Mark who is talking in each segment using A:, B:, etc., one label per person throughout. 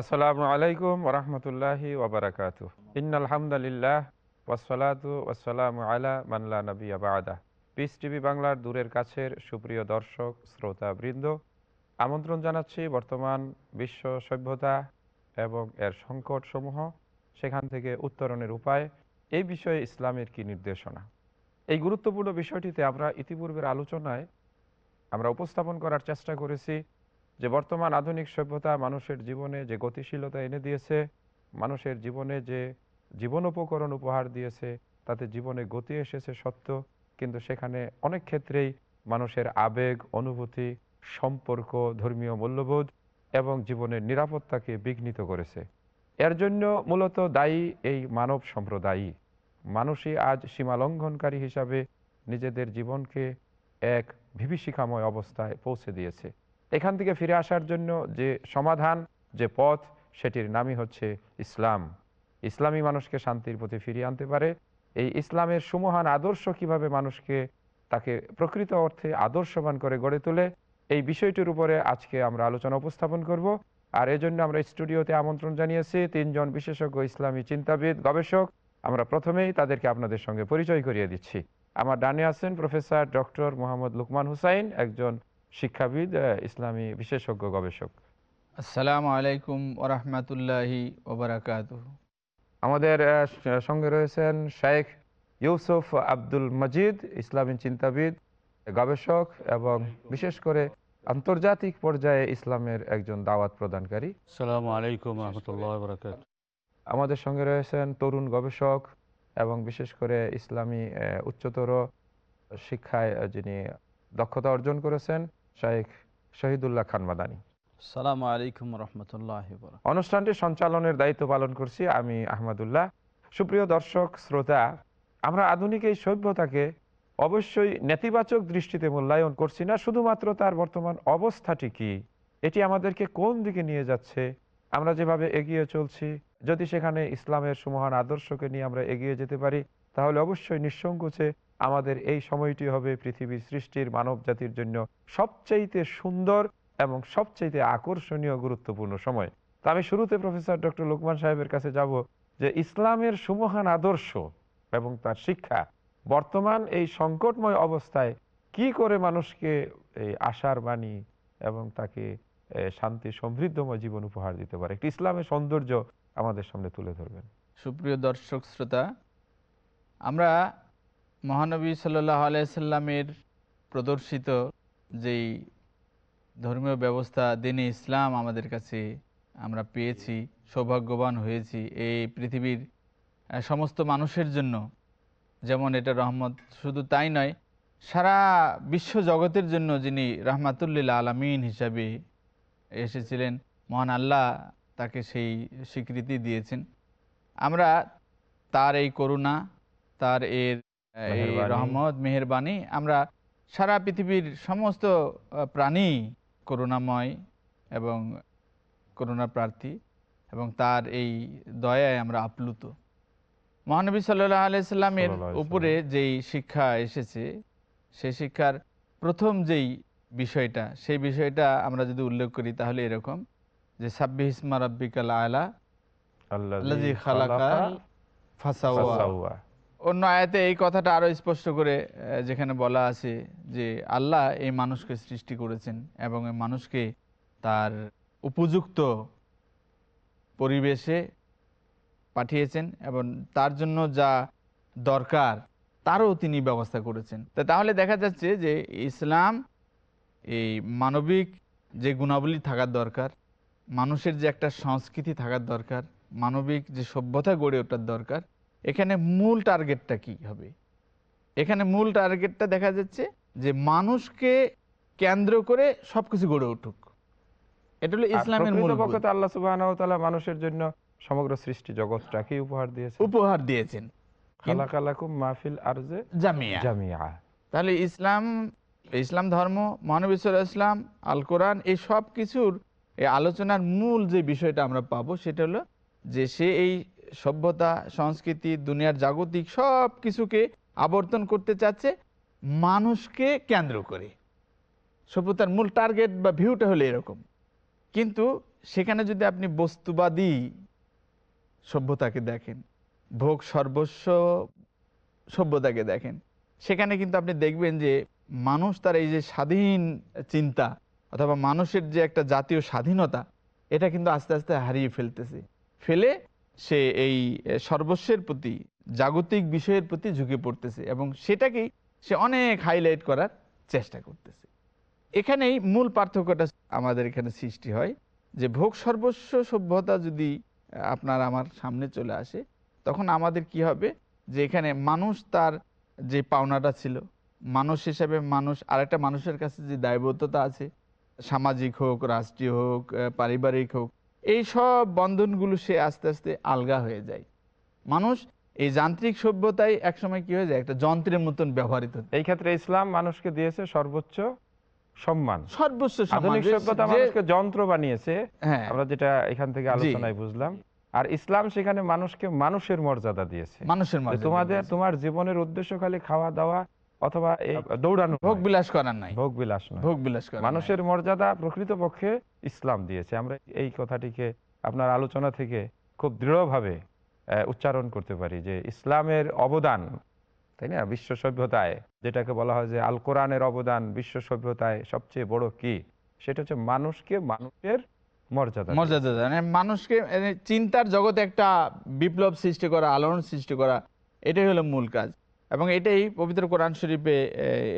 A: আসসালামু আলাইকুম ওরহমতুল্লাহি ওবরাকাতু ইন্নালহামদুলিল্লাহ ওয়াসসালাতু ওয়াসসালামু আলা মানলা নবী আবাদা পিস টিভি বাংলার দূরের কাছের সুপ্রিয় দর্শক, শ্রোতা, বৃন্দ, আমন্ত্রণ জানাচ্ছি বর্তমান বিশ্ব সভ্যতা এবং এর সংকটসমূহ, সেখান থেকে উত্তরণের উপায়, এই বিষয়ে ইসলামের কি নির্দেশনা? এই গুরুত্বপূর্ণ বিষয়টিতে আমরা ইতিপূর্বের আলোচনায় আমরা উপস্থাপন করার চেষ্টা করেছি যে বর্তমান আধুনিক সভ্যতা মানুষের জীবনে যে গতিশীলতা এনে দিয়েছে, মানুষের জীবনে যে জীবনোপকরণ উপহার দিয়েছে, তাতে জীবনে গতি এসেছে সত্য। কিন্তু সেখানে অনেক ক্ষেত্রেই মানুষের আবেগ, অনুভূতি, সম্পর্ক ধর্মীয় মূল্যবোধ এবং জীবনের নিরাপত্তাকে বিঘ্নিত করেছে। এর জন্য মূলত দায়ী এই মানব সম্প্রদায়ই। মানুষই আজ সীমালঙ্ঘনকারী হিসাবে নিজেদের জীবনকে এক বিভীষিকাময় অবস্থায় পৌঁছে দিয়েছে। এখান থেকে ফিরে আসার জন্য যে সমাধান, যে পথ, সেটির নামই হচ্ছে ইসলাম। ইসলামী মানুষকে শান্তির প্রতি ফিরিয়ে আনতে পারে। এই ইসলামের সুমহান আদর্শ কীভাবে মানুষকে তাকে প্রকৃত অর্থে আদর্শবান করে গড়ে তোলে, এই বিষয়টির উপরে আজকে আমরা আলোচনা উপস্থাপন করব। আর এজন্য আমরা স্টুডিওতে আমন্ত্রণ জানিয়েছি তিনজন বিশেষজ্ঞ ইসলামী চিন্তাবিদ, গবেষক। আমরা প্রথমেই তাদেরকে আপনাদের সঙ্গে পরিচয় করিয়ে দিচ্ছি। আমার ডানে আছেন প্রফেসর ডক্টর মোহাম্মদ লুকমান হুসাইন, একজন শিক্ষাবিদ ইসলামী বিশেষজ্ঞ গবেষক।
B: আসসালামু আলাইকুম ওরহমতুল্লাহি ওবরাকাত
A: আমাদের সঙ্গে রয়েছেন শেখ ইউসুফ আব্দুল মজিদ ইসলামী চিন্তাবিদ গবেষক এবং বিশেষ করে আন্তর্জাতিক পর্যায়ে ইসলামের একজন দাওয়াত প্রদানকারী।
C: সালামু আলাইকুম রহমতুল্লাহ বরকাত
A: আমাদের সঙ্গে রয়েছেন তরুণ গবেষক এবং বিশেষ করে ইসলামী উচ্চতর শিক্ষায় যিনি দক্ষতা অর্জন করেছেন শাহেখ শহীদুল্লাহ খান মাদানী।
C: সালামু আলাইকুম রহমতুল্লাহ
A: অনুষ্ঠানটি সঞ্চালনের দায়িত্ব পালন করছি আমি আহমদুল্লাহ। সুপ্রিয় দর্শক শ্রোতা আমরা আধুনিক এই সভ্যতাকে অবশ্যই নেতিবাচক দৃষ্টিতে মূল্যায়ন করছি না শুধুমাত্র তার বর্তমান অবস্থাটি কি এটি আমাদেরকে কোন দিকে নিয়ে যাচ্ছে আমরা যেভাবে এগিয়ে চলছি যদি সেখানে ইসলামের সুমহান আদর্শকে নিয়ে আমরা এগিয়ে যেতে পারি তাহলে অবশ্যই নিঃসংকোচে আমাদের এই সময়টি হবে পৃথিবীর সৃষ্টির মানব জাতির জন্য সবচাইতে সুন্দর এবং সবচাইতে আকর্ষণীয় গুরুত্বপূর্ণ সময়। তো আমি শুরুতে প্রফেসর ডক্টর লোকমান সাহেবের কাছে যাব যে ইসলামের সুমহান আদর্শ এবং তার শিক্ষা বর্তমান এই সংকটময় অবস্থায় কি করে মানুষকে এই আশার বাণী এবং তাকে শান্তি, সমৃদ্ধময় জীবন উপহার দিতে পারে। একটি ইসলামের সৌন্দর্য আমাদের সামনে তুলে ধরবেন।
B: সুপ্রিয় দর্শক, শ্রোতা, আমরা মহানবী সাল্লাহ আলাইসাল্লামের প্রদর্শিত যেই ধর্মীয় ব্যবস্থা দিনে ইসলাম আমাদের কাছে আমরা পেয়েছি, সৌভাগ্যবান হয়েছি এই পৃথিবীর সমস্ত মানুষের জন্য, যেমন এটা রহমত শুধু তাই নয়, সারা বিশ্ব জগতের জন্য যিনি রহমাতুল্লিল আলমিন হিসাবে এসেছিলেন, মহান আল্লাহ তাকে সেই স্বীকৃতি দিয়েছেন। আমরা তার এই করুণা, তার এর এই রহমত মেহরবানি। আমরা সারা পৃথিবীর সমস্ত প্রাণী করুণাময় এবং করুণা প্রার্থী এবং তার এই দয়ায় আমরা আপ্লুত। মহানবী সাল্লাহ আলাইস্লামের উপরে যেই শিক্ষা এসেছে সেই শিক্ষার প্রথম যেই বিষয়টা সেই বিষয়টা আমরা যদি উল্লেখ করি তাহলে এরকম যে সাব্বি ইসমা রব্বিকাল আলা আল্লাহ খালাকা ফাসাওয়া। অন্য আয়াতে এই কথাটা আরও স্পষ্ট করে যেখানে বলা আছে যে আল্লাহ এই মানুষকে সৃষ্টি করেছেন এবং এই মানুষকে তার উপযুক্ত পরিবেশে পাঠিয়েছেন এবং তার জন্য যা দরকার তারও তিনি ব্যবস্থা করেছেন। তাহলে দেখা যাচ্ছে যে ইসলাম এই মানবিক যে গুণাবলী থাকার দরকার, মানুষের যে একটা সংস্কৃতি থাকার দরকার, মানবিক যে সভ্যতা গড়ে ওঠার দরকার এখানে মূল টার্গেটটা কি হবে? এখানে মূল টার্গেটটা দেখা যাচ্ছে যে মানুষকে কেন্দ্র করে সবকিছু গড়ে উঠুক। এটা হলো ইসলামের মূল
A: প্রকৃতপক্ষে আল্লাহ সুবাহ মানুষের জন্য সমগ্র সৃষ্টি জগৎটাকে উপহার দিয়েছে
B: উপহার দিয়েছেন।
A: খালাকালাকুম মাহফিল আরজে
B: জামিয়া।
A: জামিয়া।
B: তাহলে ইসলাম ইসলাম ধর্ম মানব ইসলাম আল কোরআন এই সব কিছুর এই আলোচনার মূল যে বিষয়টা আমরা পাবো সেটা হলো যে সে এই সভ্যতা, সংস্কৃতি, দুনিয়ার জাগতিক সব কিছুকে আবর্তন করতে চাচ্ছে মানুষকে কেন্দ্র করে। সভ্যতার মূল টার্গেট বা ভিউটা হলো এরকম। কিন্তু সেখানে যদি আপনি বস্তুবাদী সভ্যতাকে দেখেন, ভোগ সর্বস্ব সভ্যতাকে দেখেন, সেখানে কিন্তু আপনি দেখবেন যে মানুষ তার এই যে স্বাধীন চিন্তা অথবা মানুষের যে একটা জাতীয় স্বাধীনতা, এটা কিন্তু আস্তে আস্তে হারিয়ে ফেলতেছে। ফেলে সে এই সর্বস্বের প্রতি, জাগতিক বিষয়ের প্রতি ঝুঁকে পড়তেছে এবং সেটাকেই সে অনেক হাইলাইট করার চেষ্টা করতেছে। এখানেই মূল পার্থক্যটা আমাদের এখানে সৃষ্টি হয় যে ভোগ সর্বস্ব সভ্যতা যদি আপনার আমার সামনে চলে আসে, তখন আমাদের কি হবে? যে এখানে মানুষ তার যে পাওনাটা ছিল, মানুষ হিসেবে মানুষ, আরেকটা মানুষের কাছে যে দায়বদ্ধতা আছে, সামাজিক হোক, রাষ্ট্রীয় হোক পারিবারিক হোক এই সব বন্ধনগুলো সে আস্তে আস্তে আলগা হয়ে যায়। মানুষ এই যান্ত্রিক সভ্যতায় একসময় কি হয়ে যায়? একটা যন্ত্রের মতন ব্যবহৃত
A: এই ক্ষেত্রে ইসলাম মানুষকে দিয়েছে সর্বোচ্চ সম্মান।
B: সর্বস্ব
A: আধুনিক সভ্যতা মানুষকে যন্ত্র বানিয়েছে।
B: হ্যাঁ।
A: আমরা যেটা এখান থেকে আলোচনায় বুঝলাম। আর ইসলাম সেখানে মানুষকে মানুষের মর্যাদা দিয়েছে।
B: মানুষের
A: তোমাদের তোমার জীবনের উদ্দেশ্য খালি খাওয়া দাওয়া অথবা এই দৌড়ানো
B: ভোগ বিলাস করার নাই।
A: ভোগ বিলাস
B: ভোগ বিলাস
A: মানুষের মর্যাদা প্রকৃতপক্ষে ইসলাম দিয়েছে। আমরা এই কথাটিকে আপনার আলোচনা থেকে খুব দৃঢ়ভাবে উচ্চারণ করতে পারি যে ইসলামের অবদান তাই না? বিশ্ব সভ্যতায় যেটাকে বলা হয় যে আল কোরআনের অবদান বিশ্ব সভ্যতায় সবচেয়ে বড় কি? সেটা হচ্ছে মানুষকে মানুষের মর্যাদা
B: মর্যাদা মানে মানুষকে মানে চিন্তার জগতে একটা বিপ্লব সৃষ্টি করা আলোড়ন সৃষ্টি করা এটাই হলো মূল কাজ। এবং এটাই পবিত্র কোরআন শরীফে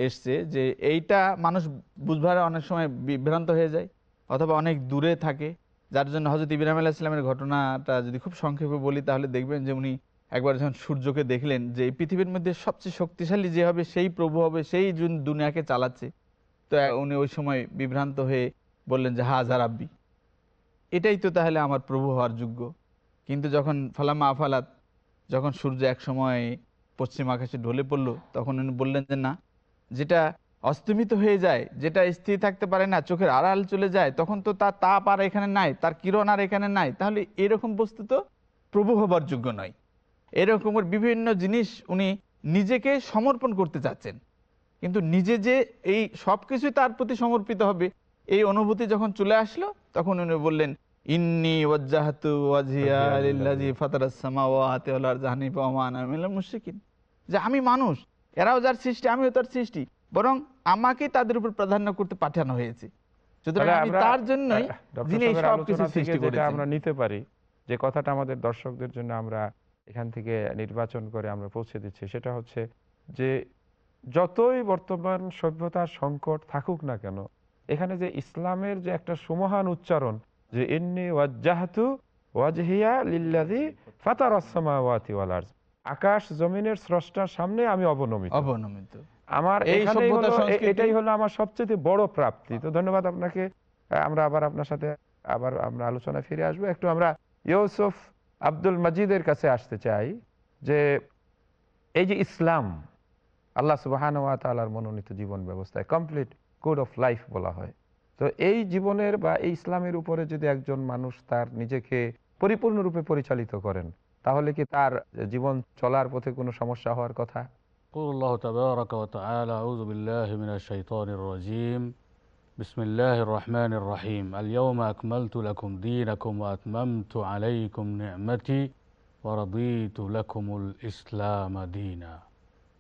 B: এসছে যে এইটা মানুষ বুঝবার অনেক সময় বিভ্রান্ত হয়ে যায় অথবা অনেক দূরে থাকে। যার জন্য হজরত ইব্রাহিম আলাহ ইসলামের ঘটনাটা যদি খুব সংক্ষেপে বলি, তাহলে দেখবেন যে উনি একবার যখন সূর্যকে দেখলেন যে এই পৃথিবীর মধ্যে সবচেয়ে শক্তিশালী যে হবে, সেই প্রভু হবে, সেই দুনিয়াকে চালাচ্ছে, তো উনি ওই সময় বিভ্রান্ত হয়ে বললেন যে হাজার আব্বি এটাই তো তাহলে আমার প্রভু হওয়ার যোগ্য। কিন্তু যখন, ফালামা আফালাত, যখন সূর্য এক সময় পশ্চিম আকাশে ঢলে পড়ল, তখন উনি বললেন যে, না, যেটা অস্তমিত হয়ে যায়, যেটা স্থির থাকতে পারে না, চোখের আড়াল চলে যায়, তখন তো তার তাপ আর এখানে নাই, তার কিরণ আর এখানে নাই, তাহলে এরকম বস্তু তো প্রভু হবার যোগ্য নয়। এরকমের বিভিন্ন জিনিস উনি নিজেকে সমর্পণ করতে চাচ্ছেন। কিন্তু নিজে যে এই সব কিছুই তার প্রতি সমর্পিত হবে, এই অনুভূতি যখন চলে আসলো, তখন উনি বললেন, ইন্নি ওয়াজ্জাহাতু ওয়াজহিয়া লিল্লাযী ফাতারাস ওয়াল আরদা হানিফা আনা মুশরিকিন। যে আমি মানুষ এরাও যার সৃষ্টি আমিও তার সৃষ্টি। বরং আমাকে তাদের উপর প্রাধান্য করতে পাঠানো হয়েছে। তার জন্যই
A: আমরা নিতে পারি যে কথাটা আমাদের দর্শকদের জন্য আমরা এখান থেকে নির্বাচন করে আমরা পৌঁছে দিচ্ছি সেটা হচ্ছে যে যতই বর্তমান সভ্যতার সংকট থাকুক না কেন এখানে যে ইসলামের যে একটা সুমহান উচ্চারণ যে ইন্নি ওয়াজ্জাহাতু ওয়াজহিয়া লিল্লাযী ফাতার সামাওয়াতি ওয়াল আরদ আকাশ জমিনের স্রষ্টার সামনে আমি অবনমিত।
B: অবনমিত।
A: আমার
B: এই সভ্যতা সংস্কৃতি-
A: এটাই হলো আমার সবচেয়ে বড় প্রাপ্তি। তো ধন্যবাদ আপনাকে। আমরা আবার আপনার সাথে আবার আমরা আলোচনা ফিরে আসব। একটু আমরা ইউসুফ আব্দুল মজিদের কাছে আসতে চাই যে এই যে ইসলাম আল্লাহ সুবাহান ওয়া তাআলার মনোনীত জীবন ব্যবস্থায় কমপ্লিট কোড অফ লাইফ বলা হয়। তো এই জীবনের বা এই ইসলামের উপরে যদি একজন মানুষ তার নিজেকে পরিপূর্ণরূপে পরিচালিত করেন তাহলে কি তার জীবন চলার পথে কোনো সমস্যা হওয়ার কথা
C: يقول الله تبارك وتعالى أعوذ بالله من الشيطان الرجيم بسم الله الرحمن الرحيم اليوم أكملت لكم دينكم وأتممت عليكم نعمتي ورضيت لكم الإسلام دينا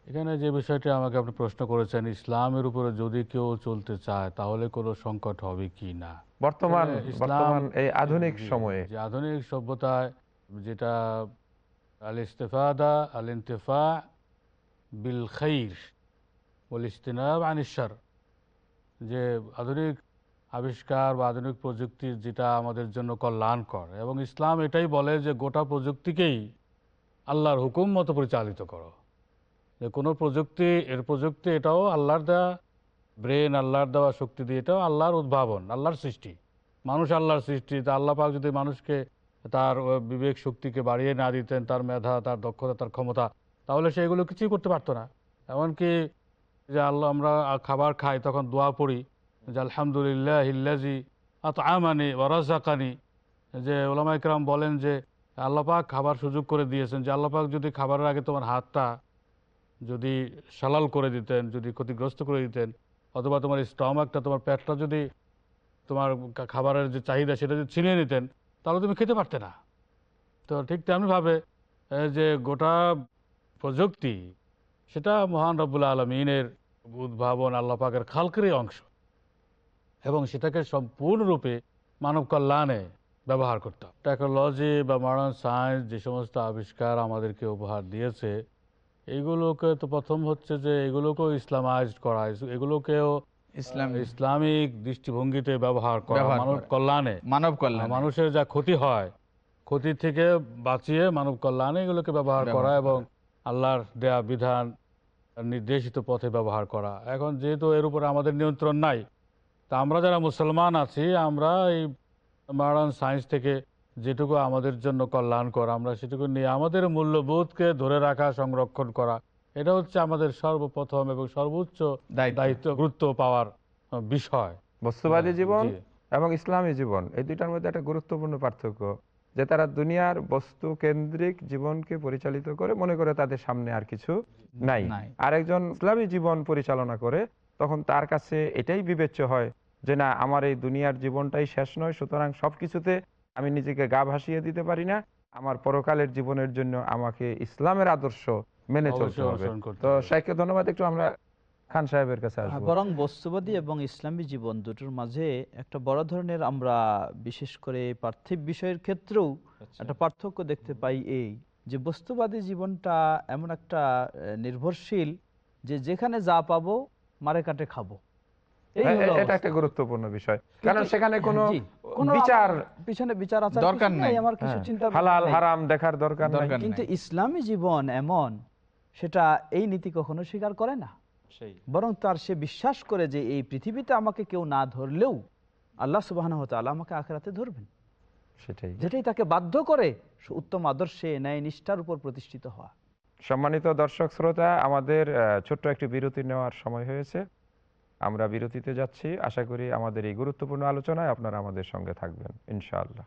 C: এখানে যে বিষয়টি আমাকে আপনি প্রশ্ন করেছেন ইসলামের উপরে যদি কেউ চলতে চায় তাহলে কোনো সংকট হবে কি না
A: বর্তমান
C: আসলে ইসলাম-
A: বর্তমান এই আধুনিক
C: জি,
A: সময়ে
C: যে আধুনিক সভ্যতায় যেটা আল ইস্তেফাদা আল বিল খৈর বল ইস্তিনাব যে আধুনিক আবিষ্কার বা আধুনিক প্রযুক্তির যেটা আমাদের জন্য কল্যাণকর এবং ইসলাম এটাই বলে যে গোটা প্রযুক্তিকেই আল্লাহর হুকুম মতো পরিচালিত করো। যে কোনো প্রযুক্তি, এর প্রযুক্তি এটাও আল্লাহর দেওয়া ব্রেন আল্লাহর দেওয়া শক্তি দিয়ে এটাও আল্লাহর উদ্ভাবন, আল্লাহর সৃষ্টি। মানুষ আল্লাহর সৃষ্টি, তা আল্লাহ পাক যদি মানুষকে তার বিবেক শক্তিকে বাড়িয়ে না দিতেন, তার মেধা, তার দক্ষতা, তার ক্ষমতা, তাহলে সে এগুলো কিছুই করতে পারতো না। এমনকি যে আল্লাহ, আমরা খাবার খাই, তখন দোয়া পড়ি যে, আলহামদুলিল্লাহ হিল্লাজি আত আমানি ওরাজাকানি যে ওলামা ইকরাম বলেন যে আল্লাপাক খাবার সুযোগ করে দিয়েছেন। যে আল্লাপাক যদি খাবারের আগে তোমার হাতটা যদি সালাল করে দিতেন, যদি ক্ষতিগ্রস্ত করে দিতেন, অথবা তোমার স্টমাকটা, তোমার পেটটা যদি তোমার খাবারের যে চাহিদা, সেটা যদি ছিনিয়ে নিতেন তাহলে তুমি খেতে পারতে না। তো ঠিক তেমনিভাবে যে গোটা প্রযুক্তি, সেটা মহান রব্বুল আলমিনের উদ্ভাবন আল্লাহ পাকের খালকেরই অংশ এবং সেটাকে সম্পূর্ণরূপে মানব কল্যাণে ব্যবহার করতাম টেকনোলজি বা মডার্ন সায়েন্স যে সমস্ত আবিষ্কার আমাদেরকে উপহার দিয়েছে এইগুলোকে তো প্রথম হচ্ছে যে এগুলোকেও ইসলামাইজ করা এগুলোকেও
B: ইসলাম
C: ইসলামিক দৃষ্টিভঙ্গিতে ব্যবহার করা মানব কল্যাণে।
B: মানব কল্যাণ।
C: মানুষের যা ক্ষতি হয় ক্ষতি থেকে বাঁচিয়ে মানব কল্যাণে এগুলোকে ব্যবহার করা। এবং আল্লাহর দেয়া বিধান নির্দেশিত পথে ব্যবহার করা। এখন যেহেতু এর উপরে আমাদের নিয়ন্ত্রণ নাই তা আমরা যারা মুসলমান আছি আমরা এই মডার্ন সায়েন্স থেকে যেটুকু আমাদের জন্য কল্যাণ করা আমরা সেটুকু নিয়ে আমাদের মূল্যবোধকে ধরে রাখা সংরক্ষণ করা এটা হচ্ছে আমাদের সর্বপ্রথম এবং সর্বোচ্চ
B: দায়িত্ব।
C: গুরুত্ব পাওয়ার বিষয়
A: বস্তুবাদী জীবন এবং ইসলামী জীবন এই দুইটার মধ্যে একটা গুরুত্বপূর্ণ পার্থক্য যে তারা দুনিয়ার বস্তু কেন্দ্রিক জীবনকে পরিচালিত করে মনে করে তাদের সামনে আর কিছু নাই
B: নাই।
A: আর একজন ইসলামী জীবন পরিচালনা করে তখন তার কাছে এটাই বিবেচ্য হয় যে না আমার এই দুনিয়ার জীবনটাই শেষ নয় সুতরাং সবকিছুতে আমি নিজেকে গা ভাসিয়ে দিতে পারি না আমার পরকালের জীবনের জন্য আমাকে ইসলামের আদর্শ মেনে চলতে হবে। তো শাইখকে ধন্যবাদ একটু আমরা খান সাহেবের কাছে আসব।
D: বরং বস্তুবাদী এবং ইসলামী জীবন দুটোর মাঝে একটা বড় ধরনের আমরা বিশেষ করে পার্থিব বিষয়ের ক্ষেত্রেও একটা পার্থক্য দেখতে পাই এই যে বস্তুবাদী জীবনটা এমন একটা নির্ভরশীল যে যেখানে যা পাবো মারে কাটে খাব। হলো
A: এটা একটা গুরুত্বপূর্ণ বিষয়। কারণ সেখানে কোনো
D: কোনো
A: বিচার
D: পিছনে বিচার আচার
B: দরকার নাই।
D: আমার কিছু
A: হ্যাঁ,
D: চিন্তা
A: হালাল হারাম দেখার দরকার নাই।
B: দরকার
D: কিন্তু ইসলামী জীবন এমন সেটা এই নীতি কখনো স্বীকার করে না। বরং তার সে বিশ্বাস করে যে এই পৃথিবীতে আমাকে কেউ না ধরলেও আল্লাহ সুবাহ আমাকে আখেরাতে ধরবেন।
A: সেটাই।
D: যেটাই তাকে বাধ্য করে উত্তম আদর্শে ন্যায় নিষ্ঠার উপর প্রতিষ্ঠিত হওয়া।
A: সম্মানিত দর্শক শ্রোতা আমাদের ছোট্ট একটি বিরতি নেওয়ার সময় হয়েছে। আমরা বিরতিতে যাচ্ছি। আশা করি আমাদের এই গুরুত্বপূর্ণ আলোচনায় আপনারা আমাদের সঙ্গে থাকবেন ইনশাআল্লাহ।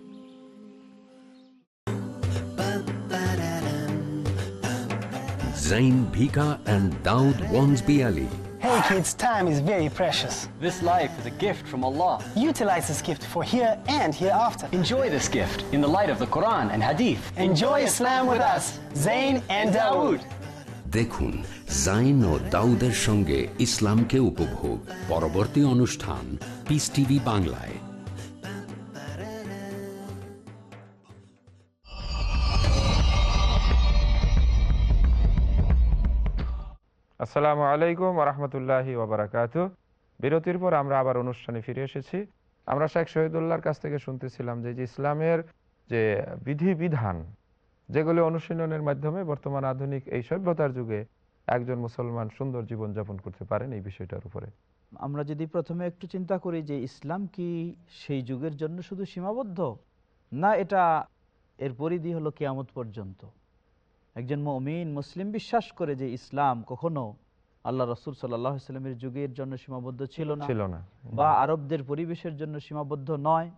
E: Zain Bhika and Daud Wansby Ali.
F: Hey kids, time is very precious.
G: This life is a gift from Allah.
F: Utilize this gift for here and hereafter.
G: Enjoy this gift in the light of the Quran and Hadith.
F: Enjoy Islam with us, Zain and Dawood.
E: দেখুন জাইন ও দাউদের সঙ্গে ইসলামকে উপভোগ পরবর্তী অনুষ্ঠান piece TV বাংলায়
A: আসসালামু আলাইকুম রহমতুল্লাহি ওবরাকাত বিরতির পর আমরা আবার অনুষ্ঠানে ফিরে এসেছি। আমরা শেখ শহীদুল্লাহর কাছ থেকে শুনতেছিলাম যে ইসলামের যে বিধিবিধান, যেগুলো অনুশীলনের মাধ্যমে বর্তমান আধুনিক এই সভ্যতার যুগে একজন মুসলমান সুন্দর জীবন যাপন করতে পারেন এই বিষয়টার উপরে।
D: আমরা যদি প্রথমে একটু চিন্তা করি যে ইসলাম কি সেই যুগের জন্য শুধু সীমাবদ্ধ, না এটা এর পরিধি হলো কেয়ামত পর্যন্ত? একজন মমিন মুসলিম বিশ্বাস করে যে ইসলাম কখনো আল্লাহ রসুল সাল্লাহ ইসলামের যুগের জন্য সীমাবদ্ধ ছিল না।
A: ছিল না।
D: বা আরবদের পরিবেশের জন্য সীমাবদ্ধ নয়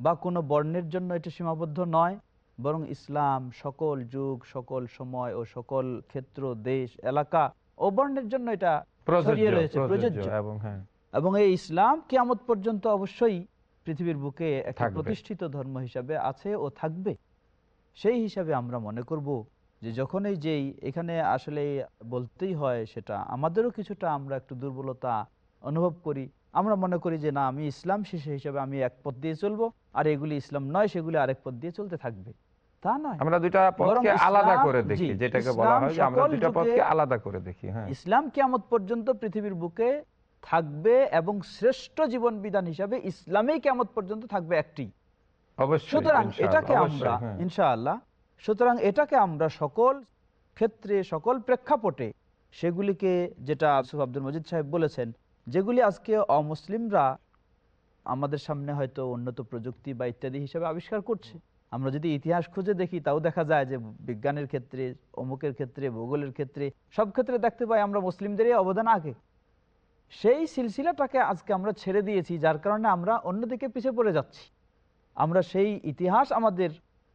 D: বা কোনো বর্ণের জন্য এটা সীমাবদ্ধ নয় বরং ইসলাম সকল যুগ সকল সময় ও সকল ক্ষেত্র দেশ এলাকা ও বর্ণের জন্য এটা রয়েছে
A: প্রযোজ্য
D: প্রযোজ্য।
A: এবং হ্যাঁ।
D: এই ইসলাম কিয়ামত পর্যন্ত অবশ্যই পৃথিবীর বুকে একটা প্রতিষ্ঠিত ধর্ম হিসাবে আছে ও থাকবে। সেই হিসাবে আমরা মনে করব যে যখন এই যেই এখানে আসলে বলতেই হয় সেটা আমাদেরও কিছুটা আমরা একটু দুর্বলতা অনুভব করি। আমরা মনে করি যে না আমি ইসলাম শিশু হিসাবে আমি এক পথ দিয়ে চলবো আর এগুলি ইসলাম নয় সেগুলি আরেক পথ দিয়ে চলতে থাকবে। তা নয়।
A: আমরা দুইটা পথকে আলাদা করে দেখি যেটাকে বলা হয় যে আমরা দুইটা পথকে আলাদা করে দেখি হ্যাঁ।
D: ইসলাম কিয়ামত পর্যন্ত পৃথিবীর বুকে থাকবে এবং শ্রেষ্ঠ জীবন বিধান হিসাবে ইসলামেই কিয়ামত পর্যন্ত থাকবে একটি।
A: অবশ্যই
D: সুতরাং এটাকে আমরা। ইনশাআল্লাহ সুতরাং এটাকে আমরা সকল ক্ষেত্রে, সকল প্রেক্ষাপটে সেগুলিকে যেটা আসুফ আব্দুল মজিদ সাহেব বলেছেন, যেগুলি আজকে অমুসলিমরা আমাদের সামনে হয়তো উন্নত প্রযুক্তি বা ইত্যাদি হিসাবে আবিষ্কার করছে। আমরা যদি ইতিহাস খুঁজে দেখি, তাও দেখা যায় যে বিজ্ঞানের ক্ষেত্রে, অমুকের ক্ষেত্রে, ভূগোলের ক্ষেত্রে, সব ক্ষেত্রে দেখতে পাই আমরা মুসলিমদেরই অবদান আগে। সেই সিলসিলাটাকে আজকে আমরা ছেড়ে দিয়েছি, যার কারণে আমরা অন্যদিকে পিছিয়ে পড়ে যাচ্ছি। আমরা সেই ইতিহাস আমাদের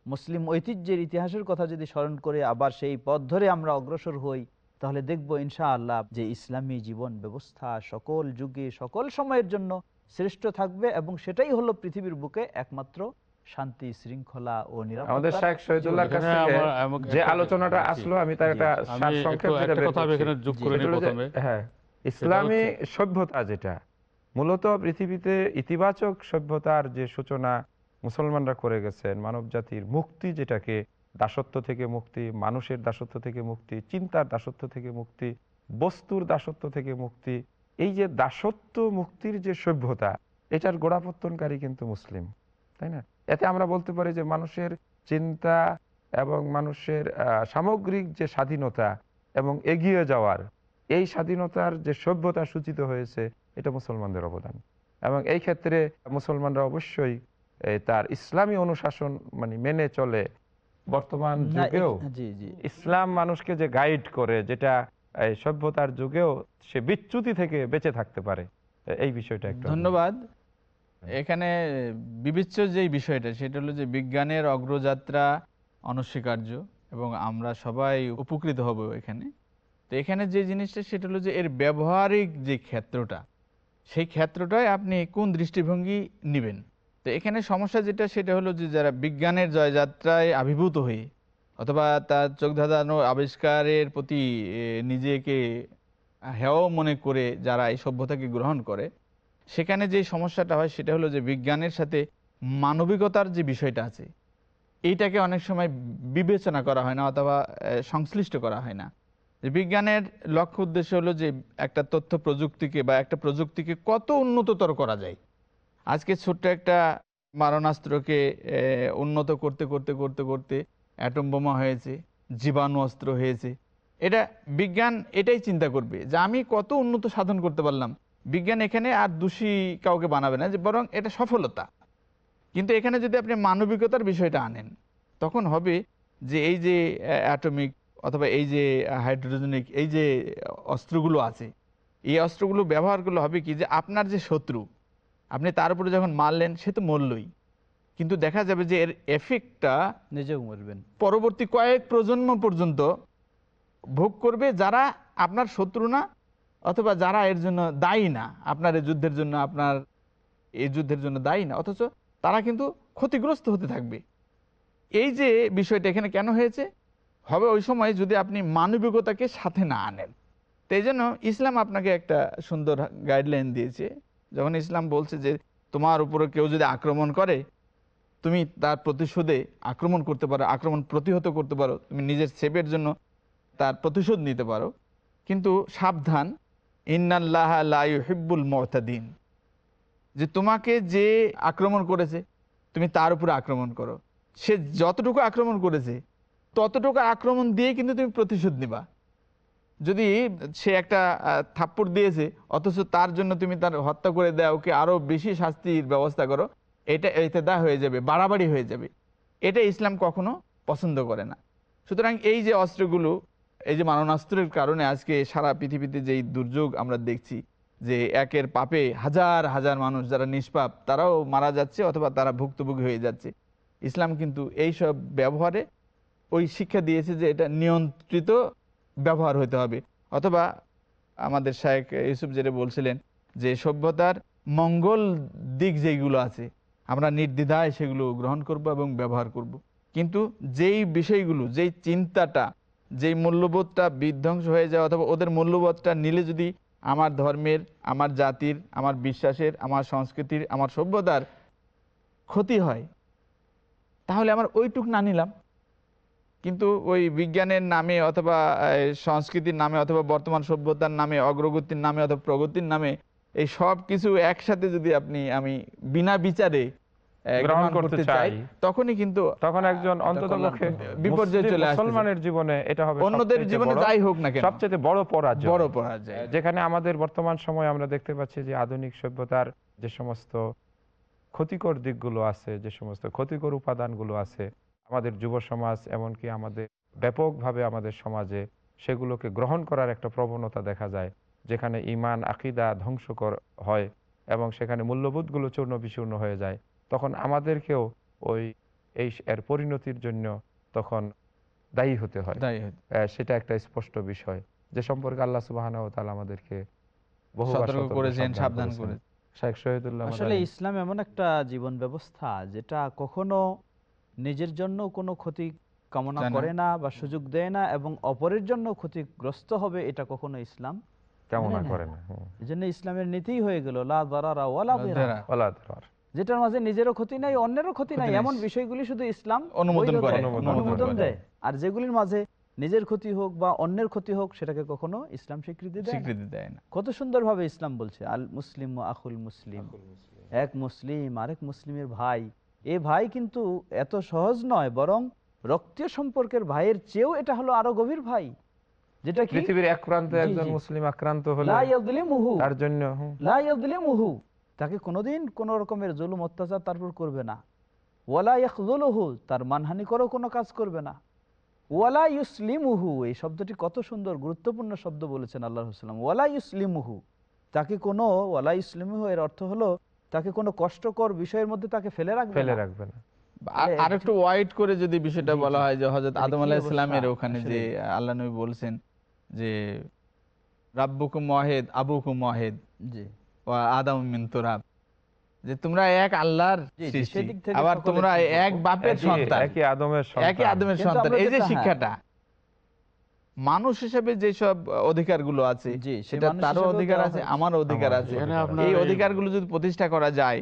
D: মুসলিম ঐতিহ্যের ইতিহাসের কথা যদি স্মরণ করে আবার সেই পথ ধরে আমরা অগ্রসর হই তাহলে দেখব ইনশাআল্লাহ যে ইসলামী জীবন ব্যবস্থা সকল যুগে সকল সময়ের জন্য শ্রেষ্ঠ থাকবে এবং সেটাই হলো পৃথিবীর বুকে একমাত্র শান্তি শৃঙ্খলা ও
A: আমাদের শেখ শহীদুল্লাহ কাছ থেকে যে আলোচনাটা আসলো আমি তার একটা সারসংক্ষেপ যেটা
C: কথা আমি এখানে যোগ করে নিই প্রথমে।
A: হ্যাঁ ইসলামী সভ্যতা যেটা মূলত পৃথিবীতে ইতিবাচক সভ্যতার যে সূচনা মুসলমানরা করে গেছেন মানব জাতির মুক্তি যেটাকে, দাসত্ব থেকে মুক্তি, মানুষের দাসত্ব থেকে মুক্তি, চিন্তার দাসত্ব থেকে মুক্তি, বস্তুর দাসত্ব থেকে মুক্তি, এই যে দাসত্ব মুক্তির যে সভ্যতা, এটার গোড়াপত্তনকারী কিন্তু মুসলিম, তাই না? এতে আমরা বলতে পারি যে মানুষের চিন্তা এবং মানুষের সামগ্রিক যে স্বাধীনতা এবং এগিয়ে যাওয়ার, এই স্বাধীনতার যে সভ্যতা সূচিত হয়েছে, এটা মুসলমানদের অবদান। এবং এই ক্ষেত্রে মুসলমানরা অবশ্যই তার ইসলামী অনুশাসন মানে মেনে চলে বর্তমান যুগেও ইসলাম মানুষকে যে গাইড করে যেটা সভ্যতার যুগেও সে বিচ্যুতি থেকে বেঁচে থাকতে পারে। এই বিষয়টা একটু
B: ধন্যবাদ। এখানে বিবেচ্য যে বিষয়টা সেটা হলো যে বিজ্ঞানের অগ্রযাত্রা অনস্বীকার্য এবং আমরা সবাই উপকৃত হব এখানে। তো এখানে যে জিনিসটা সেটা হলো যে এর ব্যবহারিক যে ক্ষেত্রটা সেই ক্ষেত্রটায় আপনি কোন দৃষ্টিভঙ্গি নেবেন? তো এখানে সমস্যা যেটা, সেটা হলো যে যারা বিজ্ঞানের জয়যাত্রায় আবির্ভূত হয়ে, অথবা তার চোখ ধাঁধানো আবিষ্কারের প্রতি নিজেকে হেয় মনে করে যারা এই সভ্যতাকে গ্রহণ করে, সেখানে যে সমস্যাটা হয় সেটা হলো যে বিজ্ঞানের সাথে মানবিকতার যে বিষয়টা আছে, এইটাকে অনেক সময় বিবেচনা করা হয় না, অথবা সংশ্লিষ্ট করা হয় না। যে বিজ্ঞানের লক্ষ্য উদ্দেশ্য হলো যে একটা তথ্য প্রযুক্তিকে বা একটা প্রযুক্তিকে কত উন্নততর করা যায়। আজকে ছোট্ট একটা মারণাস্ত্রকে উন্নত করতে করতে করতে করতে অ্যাটম বোমা হয়েছে, জীবাণু অস্ত্র হয়েছে। এটা বিজ্ঞান এটাই চিন্তা করবে যে আমি কত উন্নত সাধন করতে পারলাম। বিজ্ঞান এখানে আর দোষী কাউকে বানাবে না যে বরং এটা সফলতা। কিন্তু এখানে যদি আপনি মানবিকতার বিষয়টা আনেন, তখন হবে যে এই যে অ্যাটমিক অথবা এই যে, হাইড্রোজেনিক এই যে, অস্ত্রগুলো আছে, এই অস্ত্রগুলো ব্যবহার করলে হবে কি যে আপনার যে শত্রু আপনি তার উপরে যখন মারলেন সে তো মরলই। কিন্তু দেখা যাবে যে এর এফেক্টটা
D: নিজেও মরবেন।
B: পরবর্তী কয়েক প্রজন্ম পর্যন্ত ভোগ করবে যারা আপনার শত্রু না অথবা যারা এর জন্য দায়ী না আপনার এই যুদ্ধের জন্য আপনার এই যুদ্ধের জন্য দায়ী না অথচ তারা কিন্তু ক্ষতিগ্রস্ত হতে থাকবে। এই যে বিষয়টা এখানে কেন হয়েছে? হবে ওই সময় যদি আপনি মানবিকতাকে সাথে না আনেন। তাই জন্য ইসলাম আপনাকে একটা সুন্দর গাইডলাইন দিয়েছে। যখন ইসলাম বলছে যে তোমার উপরে কেউ যদি আক্রমণ করে, তুমি তার প্রতিশোধে আক্রমণ করতে পারো, আক্রমণ প্রতিহত করতে পারো, তুমি নিজের সেবের জন্য তার প্রতিশোধ নিতে পারো। কিন্তু সাবধান, ইন্নাল্লাহ হিব্বুল মতাদিন। যে তোমাকে যে আক্রমণ করেছে, তুমি তার উপরে আক্রমণ করো। সে যতটুকু আক্রমণ করেছে, ততটুকু আক্রমণ দিয়ে কিন্তু তুমি প্রতিশোধ নিবা। যদি সে একটা থাপ্পড় দিয়েছে, অথচ তার জন্য তুমি তার হত্যা করে দেয়, ওকে আরও বেশি শাস্তির ব্যবস্থা করো, এটা, এতে দা হয়ে যাবে, বাড়াবাড়ি হয়ে যাবে। এটা ইসলাম কখনো পছন্দ করে না। সুতরাং এই যে অস্ত্রগুলো, এই যে মারণাস্ত্রের কারণে আজকে সারা পৃথিবীতে যেই দুর্যোগ আমরা দেখছি, যে একের পাপে হাজার হাজার মানুষ যারা নিষ্পাপ, তারাও মারা যাচ্ছে অথবা তারা ভুক্তভোগী হয়ে যাচ্ছে। ইসলাম কিন্তু এই সব ব্যবহারে ওই শিক্ষা দিয়েছে যে এটা নিয়ন্ত্রিত ব্যবহার হতে হবে অথবা আমাদের শায়েক ইউসুফ জেরে বলছিলেন যে, সভ্যতার মঙ্গল দিক যেগুলো আছে, আমরা নির্দ্বিধায় সেগুলো গ্রহণ করব এবং ব্যবহার করব। কিন্তু যেই বিষয়গুলো, যেই চিন্তাটা, যেই মূল্যবোধটা বিধ্বংস হয়ে যায়, অথবা ওদের মূল্যবোধটা নিলে যদি আমার ধর্মের, আমার জাতির, আমার বিশ্বাসের, আমার সংস্কৃতির, আমার সভ্যতার ক্ষতি হয়, তাহলে আমার ওইটুক না নিলাম কিন্তু ওই বিজ্ঞানের নামে অথবা সংস্কৃতির নামে অথবা বর্তমান সভ্যতার নামে অগ্রগতির নামে অথবা প্রগতির নামে এই সব কিছু একসাথে যদি আপনি আমি বিনা বিচারে
A: গ্রহণ করতে
B: চাই তখনই কিন্তু
A: তখন একজন
B: বিপর্যয় চলে আসতেছে।
A: মুসলমানের জীবনে এটা হবে
B: অন্যদের জীবনে যাই হোক না কেন
A: সবচেয়ে বড় পরাজয়
B: বড় পরাজয়
A: যেখানে আমাদের বর্তমান সময় আমরা দেখতে পাচ্ছি যে আধুনিক সভ্যতার যে সমস্ত ক্ষতিকর দিকগুলো আছে যে সমস্ত ক্ষতিকর উপাদানগুলো আছে আমাদের যুব সমাজ এমনকি আমাদের ব্যাপকভাবে আমাদের সমাজে সেগুলোকে গ্রহণ করার একটা প্রবণতা দেখা যায় যেখানে ইমান আকিদা ধ্বংসকর হয় এবং সেখানে মূল্যবোধগুলো চূর্ণ বিচূর্ণ হয়ে যায়। তখন আমাদেরকেও ওই এই এর পরিণতির জন্য তখন দায়ী হতে হয়। সেটা একটা স্পষ্ট বিষয় যে সম্পর্কে আল্লাহ সুবাহ আমাদেরকে
D: আসলে ইসলাম এমন একটা জীবন ব্যবস্থা যেটা কখনো নিজের জন্য কোনো ক্ষতি কামনা করে না বা সুযোগ দেয় না এবং অপরের জন্য ক্ষতিগ্রস্ত হবে এটা কখনো ইসলাম
A: কামনা করে না
D: এই জন্য ইসলামের নীতিই হয়ে গেল। যেটার মাঝে নিজেরও ক্ষতি নাই অন্যেরও ক্ষতি নাই। এমন বিষয়গুলি শুধু ইসলাম
B: অনুমোদন
D: দেয়, আর যেগুলির মাঝে নিজের ক্ষতি হোক বা অন্যের ক্ষতি হোক সেটাকে কখনো ইসলাম স্বীকৃতি
B: স্বীকৃতি দেয় না।
D: কত সুন্দরভাবে ইসলাম বলছে আল মুসলিম। আখুল মুসলিম। এক মুসলিম আরেক মুসলিমের ভাই। এ ভাই কিন্তু এত সহজ নয় বরং রক্তীয় সম্পর্কের ভাইয়ের চেয়েও এটা হলো আরও গভীর ভাই যেটা
A: পৃথিবীর এক প্রান্তে একজন। মুসলিম আক্রান্ত হলে। তার জন্য
D: ইয়াযলিমুহু। তাকে কোনোদিন কোন রকমের জুলুম অত্যাচার তারপর করবে না ওয়ালা ইয়াখযুলুহু তার মানহানি করেও কোনো কাজ করবে না ওয়ালা ইউসলিমুহু এই শব্দটি কত সুন্দর গুরুত্বপূর্ণ শব্দ বলেছেন আল্লাহ সাল্লাম ওয়ালা ইউসলিমুহু তাকে কোনো ওয়ালা ইউসলিমুহু এর অর্থ হলো তাকে কোনো কষ্টকর বিষয়ের মধ্যে তাকে ফেলে রাখবে
A: ফেলে রাখবে না।
B: আর- একটু ওয়াইড করে যদি বিষয়টা বলা হয় যে
D: তাহলে
B: আদম
D: অবস্থা?
B: ইসলামের ওখানে যে আল্লাহ নবী বলছেন যে রাব্বুকুম ওয়াহেদ আবুকুম ওয়াহেদ
D: জি।
B: ও আদম মিন তুরাব। যে তোমরা এক আল্লাহর সৃষ্টি আবার তোমরা এক বাপের সন্তান।
A: একই আদমের
B: একই
A: সন্তান।
B: আদমের সন্তান। এই যে
D: হ্যাঁ।
B: শিক্ষাটা মানুষ হিসেবে যেসব অধিকারগুলো আছে সেটা তারও অধিকার আছে। আমারও অধিকার আছে। এই অধিকারগুলো যদি প্রতিষ্ঠা করা যায়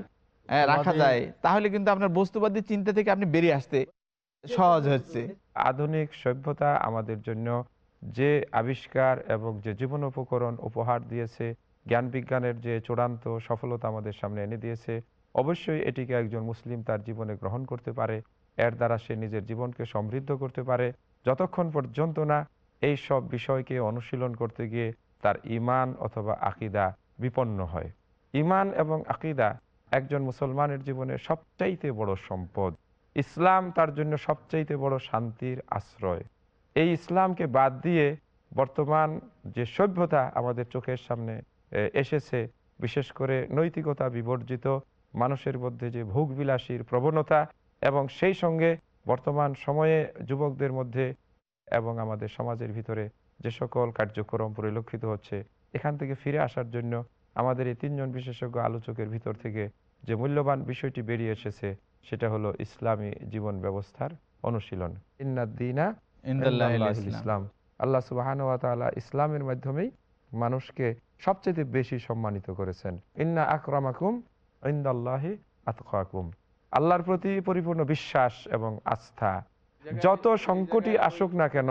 B: রাখা যায় তাহলে কিন্তু আপনার বস্তুবাদী চিন্তা থেকে আপনি বেরিয়ে আসতে সহজ হচ্ছে।
A: আধুনিক সভ্যতা আমাদের জন্য যে আবিষ্কার এবং যে জীবন উপকরণ উপহার দিয়েছে জ্ঞান বিজ্ঞানের যে চূড়ান্ত সফলতা আমাদের সামনে এনে দিয়েছে অবশ্যই এটিকে একজন মুসলিম তার জীবনে গ্রহণ করতে পারে। এর দ্বারা সে নিজের জীবনকে সমৃদ্ধ করতে পারে। যতক্ষণ পর্যন্ত না এই সব বিষয়কে অনুশীলন করতে গিয়ে তার ইমান অথবা আকিদা বিপন্ন হয়। ইমান এবং আকিদা একজন মুসলমানের জীবনে সবচাইতে বড় সম্পদ। ইসলাম তার জন্য সবচাইতে বড় শান্তির আশ্রয়। এই ইসলামকে বাদ দিয়ে বর্তমান যে সভ্যতা আমাদের চোখের সামনে এসেছে, বিশেষ করে নৈতিকতা বিবর্জিত, মানুষের মধ্যে যে ভোগবিলাসীর প্রবণতা এবং সেই সঙ্গে বর্তমান সময়ে যুবকদের মধ্যে এবং আমাদের সমাজের ভিতরে যে সকল কার্যক্রম পরিলক্ষিত হচ্ছে এখান থেকে ফিরে আসার জন্য আমাদের এই তিনজন বিশেষজ্ঞ আলোচকের ভিতর থেকে যে মূল্যবান বিষয়টি বেরিয়ে এসেছে সেটা হলো ইসলামী জীবন ব্যবস্থার অনুশীলন। ইন্নাদ্দিনা
B: ইসলাম।
A: আল্লাহ সুবাহান ইসলামের মাধ্যমেই মানুষকে সবচেয়ে বেশি সম্মানিত করেছেন। ইন্না আকরামাকুম ইন্দাল্লাহি আতকাকুম। আল্লাহর প্রতি পরিপূর্ণ বিশ্বাস এবং আস্থা যত সংকটই আসুক না কেন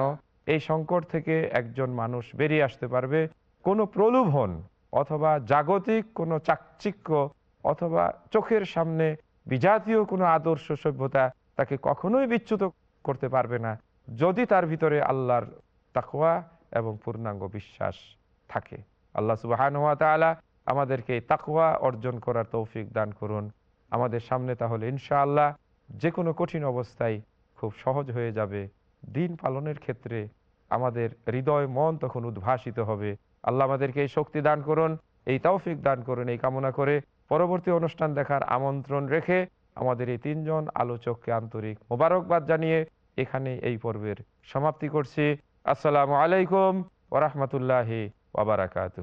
A: এই সংকট থেকে একজন মানুষ বেরিয়ে আসতে পারবে। কোনো প্রলোভন অথবা জাগতিক কোনো চাকচিক্য অথবা চোখের সামনে বিজাতীয় কোনো আদর্শ সভ্যতা তাকে কখনোই বিচ্যুত করতে পারবে না যদি তার ভিতরে আল্লাহর তাকওয়া এবং পূর্ণাঙ্গ বিশ্বাস থাকে। আল্লাহ সুবাহান ওয়া তাআলা আমাদেরকে এই তাকওয়া অর্জন করার তৌফিক দান করুন। আমাদের সামনে তাহলে ইনশাআল্লাহ যে কোনো কঠিন অবস্থায় খুব সহজ হয়ে যাবে। দিন পালনের ক্ষেত্রে আমাদের হৃদয় মন তখন উদ্ভাসিত হবে। আল্লাহ আমাদেরকে এই শক্তি দান করুন, এই তৌফিক দান করুন, এই কামনা করে পরবর্তী অনুষ্ঠান দেখার আমন্ত্রণ রেখে আমাদের এই তিনজন আলোচককে আন্তরিক মোবারকবাদ জানিয়ে এখানে এই পর্বের সমাপ্তি করছি। আসসালামু আলাইকুম ওরহমতুল্লাহি ওবরাকাতু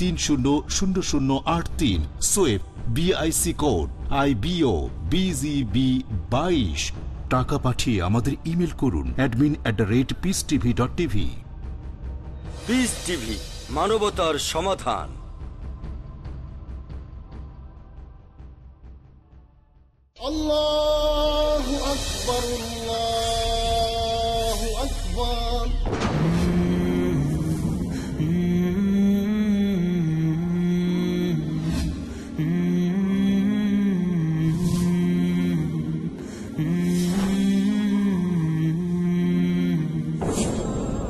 H: তিন শূন্য শূন্য শূন্য আট তিন। সোয়েব BIC code I BO BGB বাইশ। টাকা পাঠিয়ে আমাদের ইমেল করুন admin at the rate Peace TV dot TV
I: Peace TV মানবতার সমাধান।
J: আল্লাহ আকবর আল্লাহ আকবর।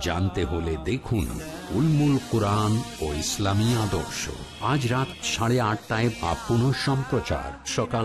E: জানতে হলে দেখুন উলমুল কোরআন ও ইসলামী আদর্শ। আজ রাত সাড়ে আটটায় বা পুনঃ সম্প্রচার সকাল